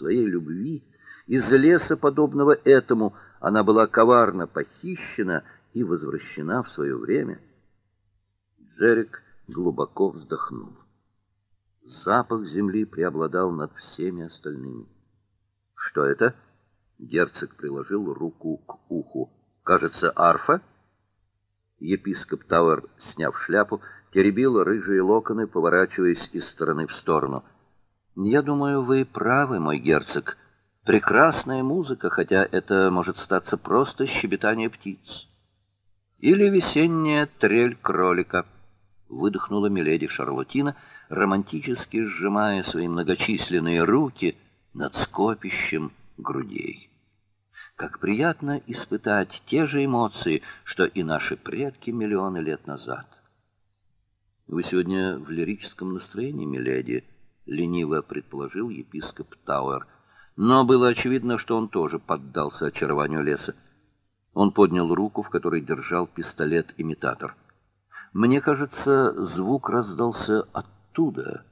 своей любви, из леса, подобного этому, она была коварно похищена и возвращена в свое время. Джерик глубоко вздохнул. Запах земли преобладал над всеми остальными. Что это? Герцог приложил руку к уху. Кажется, арфа. Епископ Тауэр, сняв шляпу, теребил рыжие локоны, поворачиваясь из стороны в сторону. Я думаю, вы правы, мой герцог. Прекрасная музыка, хотя это может статься просто щебетание птиц. Или весенняя трель кролика. Выдохнула миледи Шарлотина, романтически сжимая свои многочисленные руки над скопищем грудей. Как приятно испытать те же эмоции, что и наши предки миллионы лет назад. Вы сегодня в лирическом настроении, миледи, лениво предположил епископ Тауэр. Но было очевидно, что он тоже поддался очарованию леса. Он поднял руку, в которой держал пистолет-имитатор. Мне кажется, звук раздался оттуда.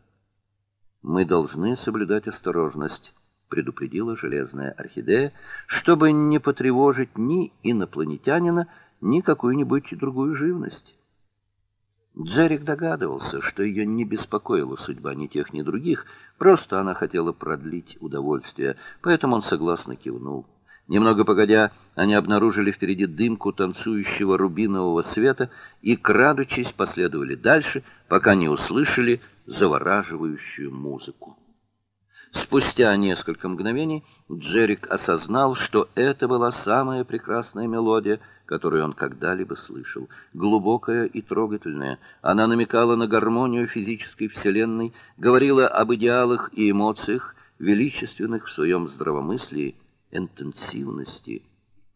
Мы должны соблюдать осторожность предупредила железная орхидея, чтобы не потревожить ни инопланетянина, ни какую-нибудь другую живность. Джерик догадывался, что ее не беспокоила судьба ни тех, ни других, просто она хотела продлить удовольствие, поэтому он согласно кивнул. Немного погодя, они обнаружили впереди дымку танцующего рубинового света и крадучись последовали дальше, пока не услышали завораживающую музыку. Спустя несколько мгновений Джерик осознал, что это была самая прекрасная мелодия, которую он когда-либо слышал, глубокая и трогательная. Она намекала на гармонию физической вселенной, говорила об идеалах и эмоциях, величественных в своем здравомыслии, интенсивности,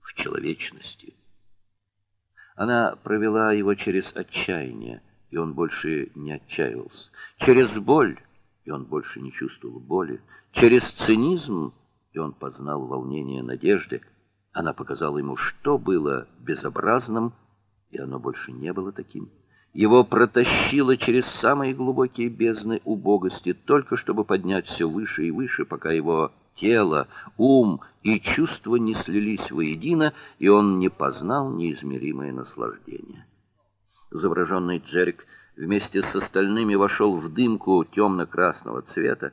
в человечности. Она провела его через отчаяние, и он больше не отчаивался, через боль, и он больше не чувствовал боли. Через цинизм, и он познал волнение надежды. Она показала ему, что было безобразным, и оно больше не было таким. Его протащило через самые глубокие бездны убогости, только чтобы поднять все выше и выше, пока его тело, ум и чувства не слились воедино, и он не познал неизмеримое наслаждение. Завороженный Джерик вместе с остальными вошел в дымку темно красного цвета.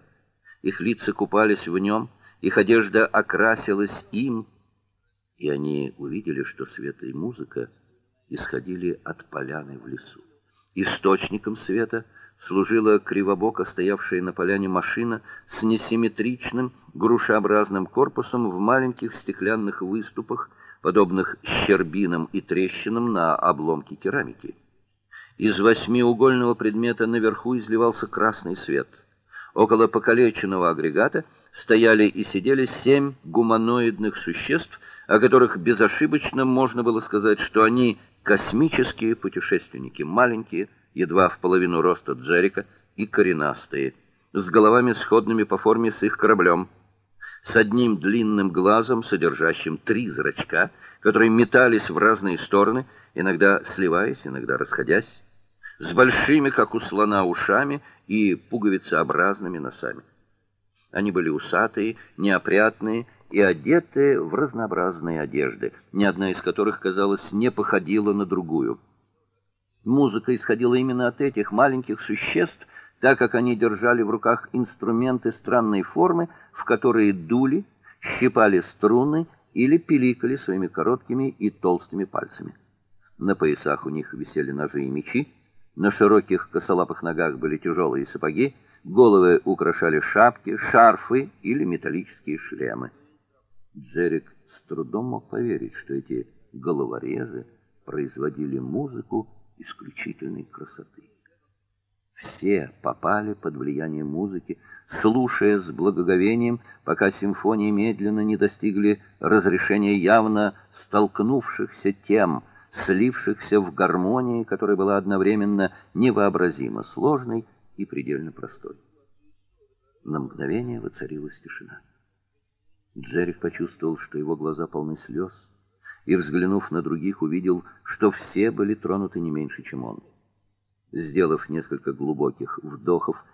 Их лица купались в нем, их одежда окрасилась им, и они увидели, что свет и музыка исходили от поляны в лесу. Источником света служила кривобоко стоявшая на поляне машина с несимметричным грушеобразным корпусом в маленьких стеклянных выступах, подобных щербинам и трещинам на обломке керамики. Из восьмиугольного предмета наверху изливался красный свет. Около покалеченного агрегата стояли и сидели семь гуманоидных существ, о которых безошибочно можно было сказать, что они космические путешественники, маленькие, едва в половину роста Джерика, и коренастые, с головами сходными по форме с их кораблем, с одним длинным глазом, содержащим три зрачка, которые метались в разные стороны, иногда сливаясь, иногда расходясь с большими, как у слона, ушами и пуговицеобразными носами. Они были усатые, неопрятные и одетые в разнообразные одежды, ни одна из которых, казалось, не походила на другую. Музыка исходила именно от этих маленьких существ, так как они держали в руках инструменты странной формы, в которые дули, щипали струны или пиликали своими короткими и толстыми пальцами. На поясах у них висели ножи и мечи, на широких косолапых ногах были тяжелые сапоги, головы украшали шапки, шарфы или металлические шлемы. Джерик с трудом мог поверить, что эти головорезы производили музыку исключительной красоты. Все попали под влияние музыки, слушая с благоговением, пока симфонии медленно не достигли разрешения явно столкнувшихся тем, слившихся в гармонии, которая была одновременно невообразимо сложной и предельно простой. На мгновение воцарилась тишина. Джерик почувствовал, что его глаза полны слез, и взглянув на других, увидел, что все были тронуты не меньше, чем он. Сделав несколько глубоких вдохов,